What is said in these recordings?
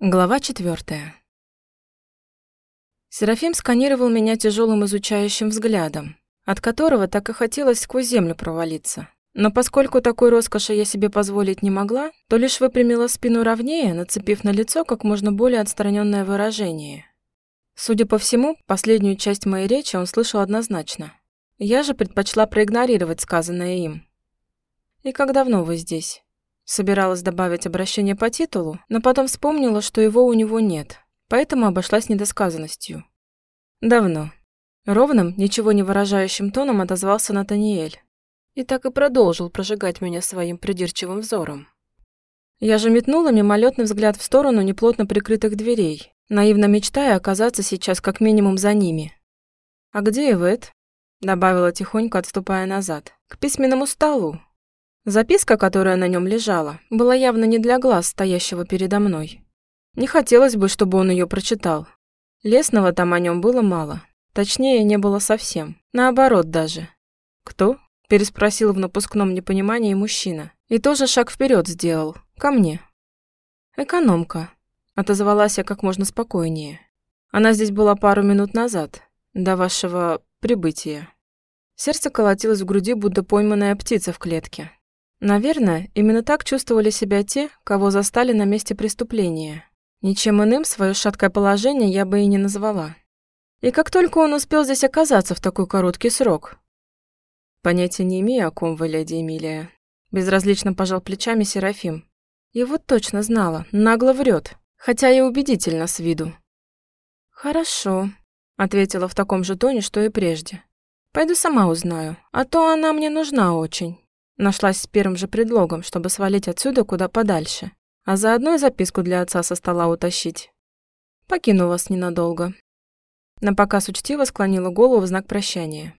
Глава четвертая. Серафим сканировал меня тяжелым изучающим взглядом, от которого так и хотелось сквозь землю провалиться. Но поскольку такой роскоши я себе позволить не могла, то лишь выпрямила спину ровнее, нацепив на лицо как можно более отстраненное выражение. Судя по всему, последнюю часть моей речи он слышал однозначно. Я же предпочла проигнорировать сказанное им. «И как давно вы здесь?» Собиралась добавить обращение по титулу, но потом вспомнила, что его у него нет, поэтому обошлась недосказанностью. «Давно». Ровным, ничего не выражающим тоном отозвался Натаниэль. И так и продолжил прожигать меня своим придирчивым взором. Я же метнула мимолетный взгляд в сторону неплотно прикрытых дверей, наивно мечтая оказаться сейчас как минимум за ними. «А где Эвет?» – добавила тихонько, отступая назад. «К письменному столу, Записка, которая на нем лежала, была явно не для глаз, стоящего передо мной. Не хотелось бы, чтобы он ее прочитал. Лесного там о нем было мало. Точнее, не было совсем. Наоборот даже. «Кто?» – переспросил в напускном непонимании мужчина. И тоже шаг вперед сделал. Ко мне. «Экономка», – отозвалась я как можно спокойнее. Она здесь была пару минут назад, до вашего прибытия. Сердце колотилось в груди, будто пойманная птица в клетке. Наверное, именно так чувствовали себя те, кого застали на месте преступления. Ничем иным свое шаткое положение я бы и не назвала. И как только он успел здесь оказаться в такой короткий срок? Понятия не имею, о ком вы, леди Эмилия. Безразлично пожал плечами Серафим. Вот точно знала, нагло врет, хотя и убедительно с виду. «Хорошо», — ответила в таком же тоне, что и прежде. «Пойду сама узнаю, а то она мне нужна очень». Нашлась с первым же предлогом, чтобы свалить отсюда куда подальше, а заодно и записку для отца со стола утащить. Покину вас ненадолго. На показ учтиво склонила голову в знак прощания.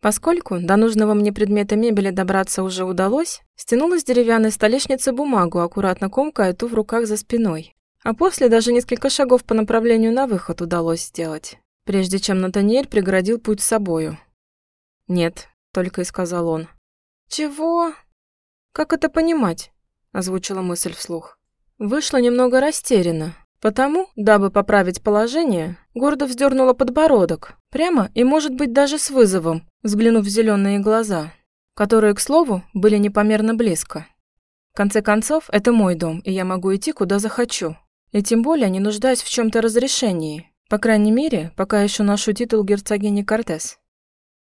Поскольку до нужного мне предмета мебели добраться уже удалось, стянула с деревянной столешницы бумагу, аккуратно комкая ту в руках за спиной. А после даже несколько шагов по направлению на выход удалось сделать, прежде чем Натаниэль преградил путь с собою. «Нет», — только и сказал он, «Чего? Как это понимать?» – озвучила мысль вслух. Вышла немного растеряна, потому, дабы поправить положение, гордо вздернула подбородок, прямо и, может быть, даже с вызовом, взглянув в зеленые глаза, которые, к слову, были непомерно близко. В конце концов, это мой дом, и я могу идти, куда захочу. И тем более не нуждаюсь в чем то разрешении, по крайней мере, пока еще ношу титул герцогини Кортес.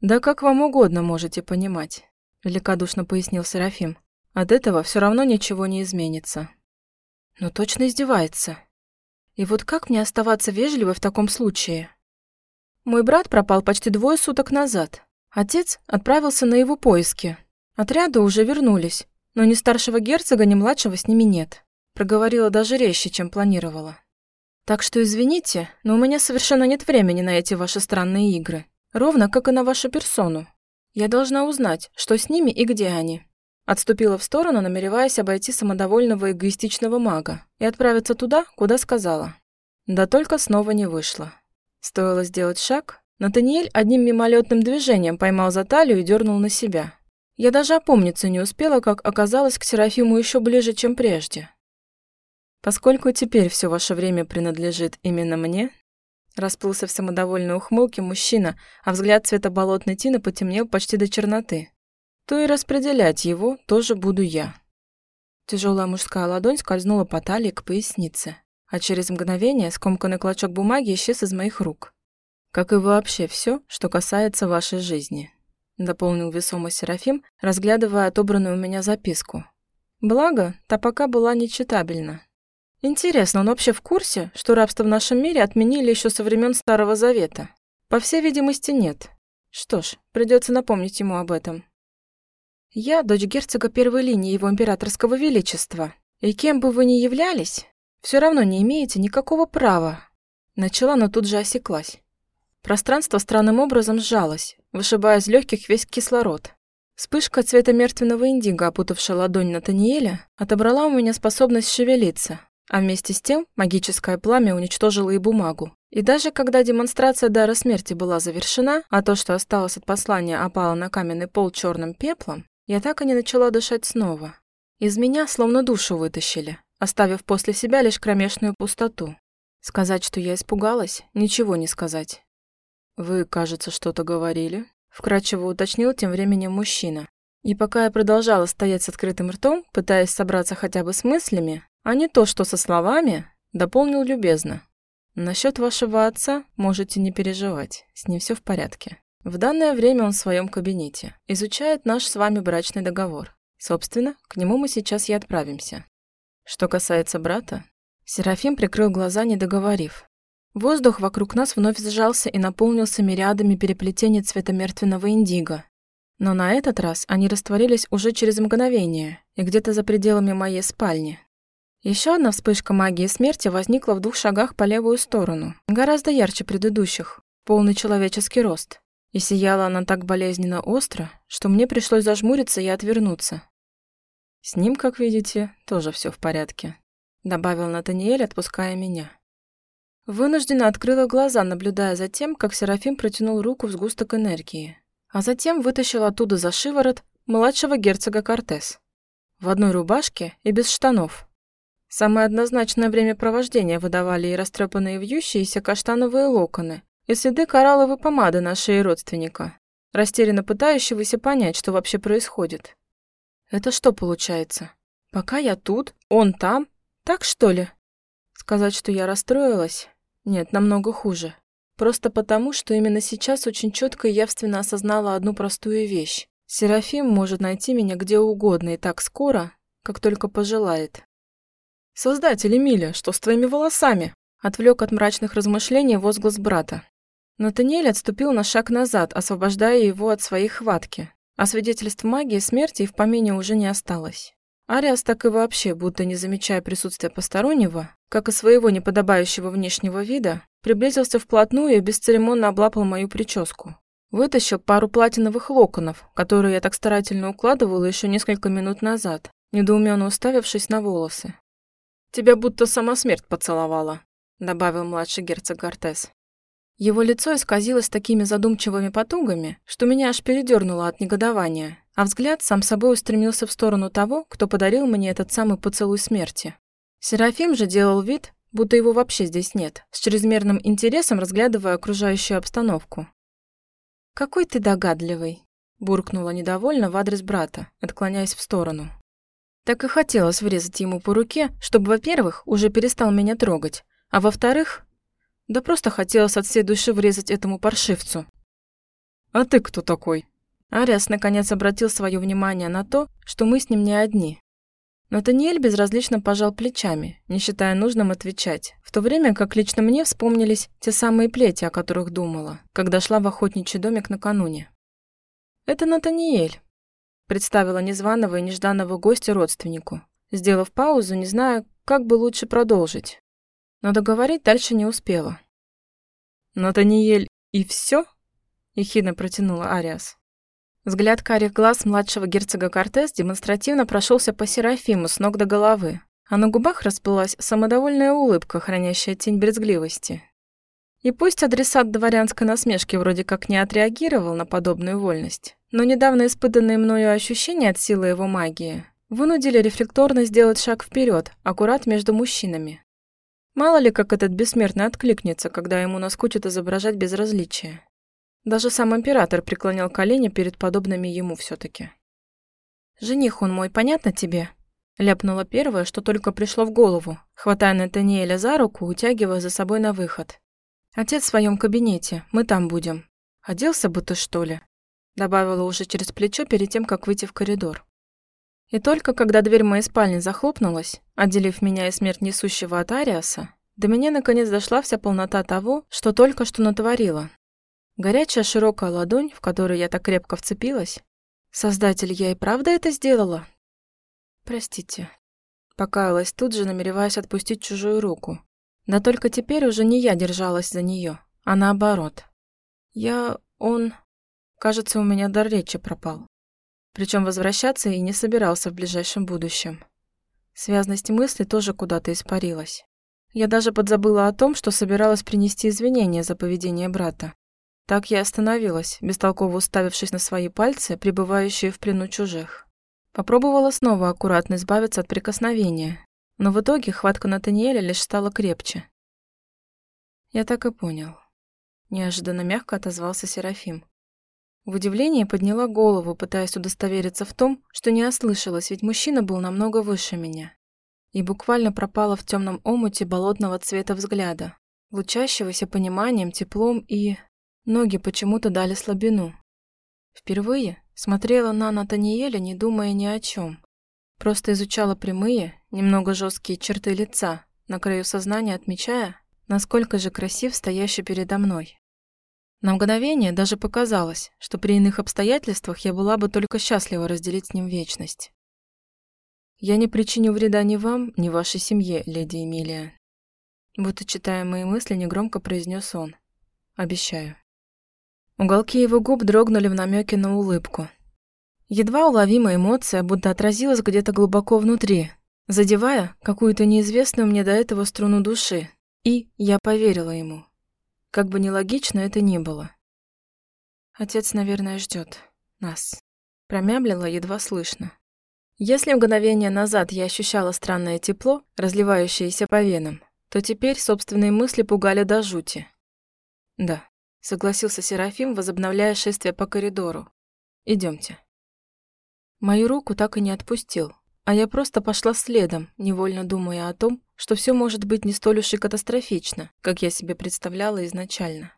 Да как вам угодно можете понимать великодушно пояснил Серафим. От этого все равно ничего не изменится. Но точно издевается. И вот как мне оставаться вежливой в таком случае? Мой брат пропал почти двое суток назад. Отец отправился на его поиски. Отряды уже вернулись, но ни старшего герцога, ни младшего с ними нет. Проговорила даже резче, чем планировала. Так что извините, но у меня совершенно нет времени на эти ваши странные игры. Ровно как и на вашу персону. Я должна узнать, что с ними и где они. Отступила в сторону, намереваясь обойти самодовольного эгоистичного мага и отправиться туда, куда сказала. Да только снова не вышло. Стоило сделать шаг, Натаниэль одним мимолетным движением поймал за талию и дернул на себя. Я даже опомниться не успела, как оказалось к Серафиму еще ближе, чем прежде. Поскольку теперь все ваше время принадлежит именно мне, Расплылся в самодовольной ухмылке мужчина, а взгляд цвета болотной тины потемнел почти до черноты. То и распределять его тоже буду я. Тяжелая мужская ладонь скользнула по талии к пояснице, а через мгновение скомканный клочок бумаги исчез из моих рук. Как и вообще все, что касается вашей жизни, дополнил весомо Серафим, разглядывая отобранную у меня записку. Благо, та пока была нечитабельна. Интересно, он вообще в курсе, что рабство в нашем мире отменили еще со времен Старого Завета? По всей видимости, нет. Что ж, придется напомнить ему об этом. Я дочь герцога первой линии его императорского величества. И кем бы вы ни являлись, все равно не имеете никакого права. Начала, но тут же осеклась. Пространство странным образом сжалось, вышибая из легких весь кислород. Вспышка цвета мертвенного индиго, опутавшая ладонь Натаниэля, отобрала у меня способность шевелиться, а вместе с тем магическое пламя уничтожило и бумагу. И даже когда демонстрация дара смерти была завершена, а то, что осталось от послания, опало на каменный пол черным пеплом, я так и не начала дышать снова. Из меня словно душу вытащили, оставив после себя лишь кромешную пустоту. Сказать, что я испугалась, ничего не сказать. «Вы, кажется, что-то говорили?» – вкратчиво уточнил тем временем мужчина. И пока я продолжала стоять с открытым ртом, пытаясь собраться хотя бы с мыслями, а не то, что со словами, дополнил любезно. «Насчет вашего отца можете не переживать, с ним все в порядке. В данное время он в своем кабинете, изучает наш с вами брачный договор. Собственно, к нему мы сейчас и отправимся. Что касается брата, Серафим прикрыл глаза, не договорив. Воздух вокруг нас вновь сжался и наполнился мириадами переплетений цвета мертвенного индиго. Но на этот раз они растворились уже через мгновение и где-то за пределами моей спальни. Еще одна вспышка магии смерти возникла в двух шагах по левую сторону, гораздо ярче предыдущих, полный человеческий рост. И сияла она так болезненно остро, что мне пришлось зажмуриться и отвернуться. С ним, как видите, тоже все в порядке, добавил Натаниэль, отпуская меня. Вынужденно открыла глаза, наблюдая за тем, как Серафим протянул руку в сгусток энергии, а затем вытащил оттуда за шиворот младшего герцога Кортес. В одной рубашке и без штанов. Самое однозначное времяпровождение выдавали и растрепанные вьющиеся каштановые локоны, и следы коралловой помады на шее родственника, растерянно пытающегося понять, что вообще происходит. Это что получается? Пока я тут, он там? Так что ли? Сказать, что я расстроилась? Нет, намного хуже. Просто потому, что именно сейчас очень четко и явственно осознала одну простую вещь. Серафим может найти меня где угодно и так скоро, как только пожелает. «Создатель Эмиля, что с твоими волосами?» Отвлек от мрачных размышлений возглас брата. Натаниэль отступил на шаг назад, освобождая его от своей хватки, а свидетельств магии смерти и в помине уже не осталось. Ариас так и вообще, будто не замечая присутствия постороннего, как и своего неподобающего внешнего вида, приблизился вплотную и бесцеремонно облапал мою прическу. Вытащил пару платиновых локонов, которые я так старательно укладывала еще несколько минут назад, недоуменно уставившись на волосы. «Тебя будто сама смерть поцеловала», — добавил младший герцог Гортес. Его лицо исказилось такими задумчивыми потугами, что меня аж передернуло от негодования, а взгляд сам собой устремился в сторону того, кто подарил мне этот самый поцелуй смерти. Серафим же делал вид, будто его вообще здесь нет, с чрезмерным интересом разглядывая окружающую обстановку. «Какой ты догадливый!» – буркнула недовольно в адрес брата, отклоняясь в сторону. Так и хотелось врезать ему по руке, чтобы, во-первых, уже перестал меня трогать, а во-вторых, да просто хотелось от всей души врезать этому паршивцу. «А ты кто такой?» Ариас наконец обратил свое внимание на то, что мы с ним не одни. Натаниэль безразлично пожал плечами, не считая нужным отвечать, в то время как лично мне вспомнились те самые плети, о которых думала, когда шла в охотничий домик накануне. «Это Натаниэль», — представила незваного и нежданного гостя родственнику, сделав паузу, не зная, как бы лучше продолжить но договорить дальше не успела. «Натаниэль, и все? ехидно протянула Ариас. Взгляд карих глаз младшего герцога Кортес демонстративно прошелся по Серафиму с ног до головы, а на губах расплылась самодовольная улыбка, хранящая тень брезгливости. И пусть адресат дворянской насмешки вроде как не отреагировал на подобную вольность, но недавно испытанные мною ощущения от силы его магии вынудили рефлекторно сделать шаг вперед, аккурат между мужчинами. Мало ли, как этот бессмертный откликнется, когда ему наскучит изображать безразличие. Даже сам император преклонял колени перед подобными ему все таки «Жених он мой, понятно тебе?» Ляпнула первое, что только пришло в голову, хватая Натаниэля за руку, утягивая за собой на выход. «Отец в своем кабинете, мы там будем. Оделся бы ты, что ли?» Добавила уже через плечо перед тем, как выйти в коридор. И только когда дверь моей спальни захлопнулась, отделив меня и смерть несущего от Ариаса, до меня наконец дошла вся полнота того, что только что натворила. Горячая широкая ладонь, в которую я так крепко вцепилась. Создатель, я и правда это сделала? Простите. Покаялась тут же, намереваясь отпустить чужую руку. Да только теперь уже не я держалась за нее, а наоборот. Я... он... Кажется, у меня дар речи пропал. Причем возвращаться и не собирался в ближайшем будущем. Связность мысли тоже куда-то испарилась. Я даже подзабыла о том, что собиралась принести извинения за поведение брата. Так я остановилась, бестолково уставившись на свои пальцы, пребывающие в плену чужих. Попробовала снова аккуратно избавиться от прикосновения, Но в итоге хватка Натаниэля лишь стала крепче. «Я так и понял», — неожиданно мягко отозвался Серафим. В удивлении подняла голову, пытаясь удостовериться в том, что не ослышалась, ведь мужчина был намного выше меня. И буквально пропала в темном омуте болотного цвета взгляда, лучащегося пониманием, теплом и... Ноги почему-то дали слабину. Впервые смотрела на Натаниэля, не думая ни о чем. Просто изучала прямые, немного жесткие черты лица, на краю сознания отмечая, насколько же красив стоящий передо мной. На мгновение даже показалось, что при иных обстоятельствах я была бы только счастлива разделить с ним вечность. «Я не причиню вреда ни вам, ни вашей семье, леди Эмилия», будто читая мои мысли, негромко произнес он. «Обещаю». Уголки его губ дрогнули в намеке на улыбку. Едва уловимая эмоция будто отразилась где-то глубоко внутри, задевая какую-то неизвестную мне до этого струну души, и я поверила ему. Как бы нелогично это ни было. Отец, наверное, ждет нас. Промямлила едва слышно. Если мгновение назад я ощущала странное тепло, разливающееся по венам, то теперь собственные мысли пугали до жути. Да, согласился Серафим, возобновляя шествие по коридору. Идемте. Мою руку так и не отпустил, а я просто пошла следом, невольно думая о том, что все может быть не столь уж и катастрофично, как я себе представляла изначально.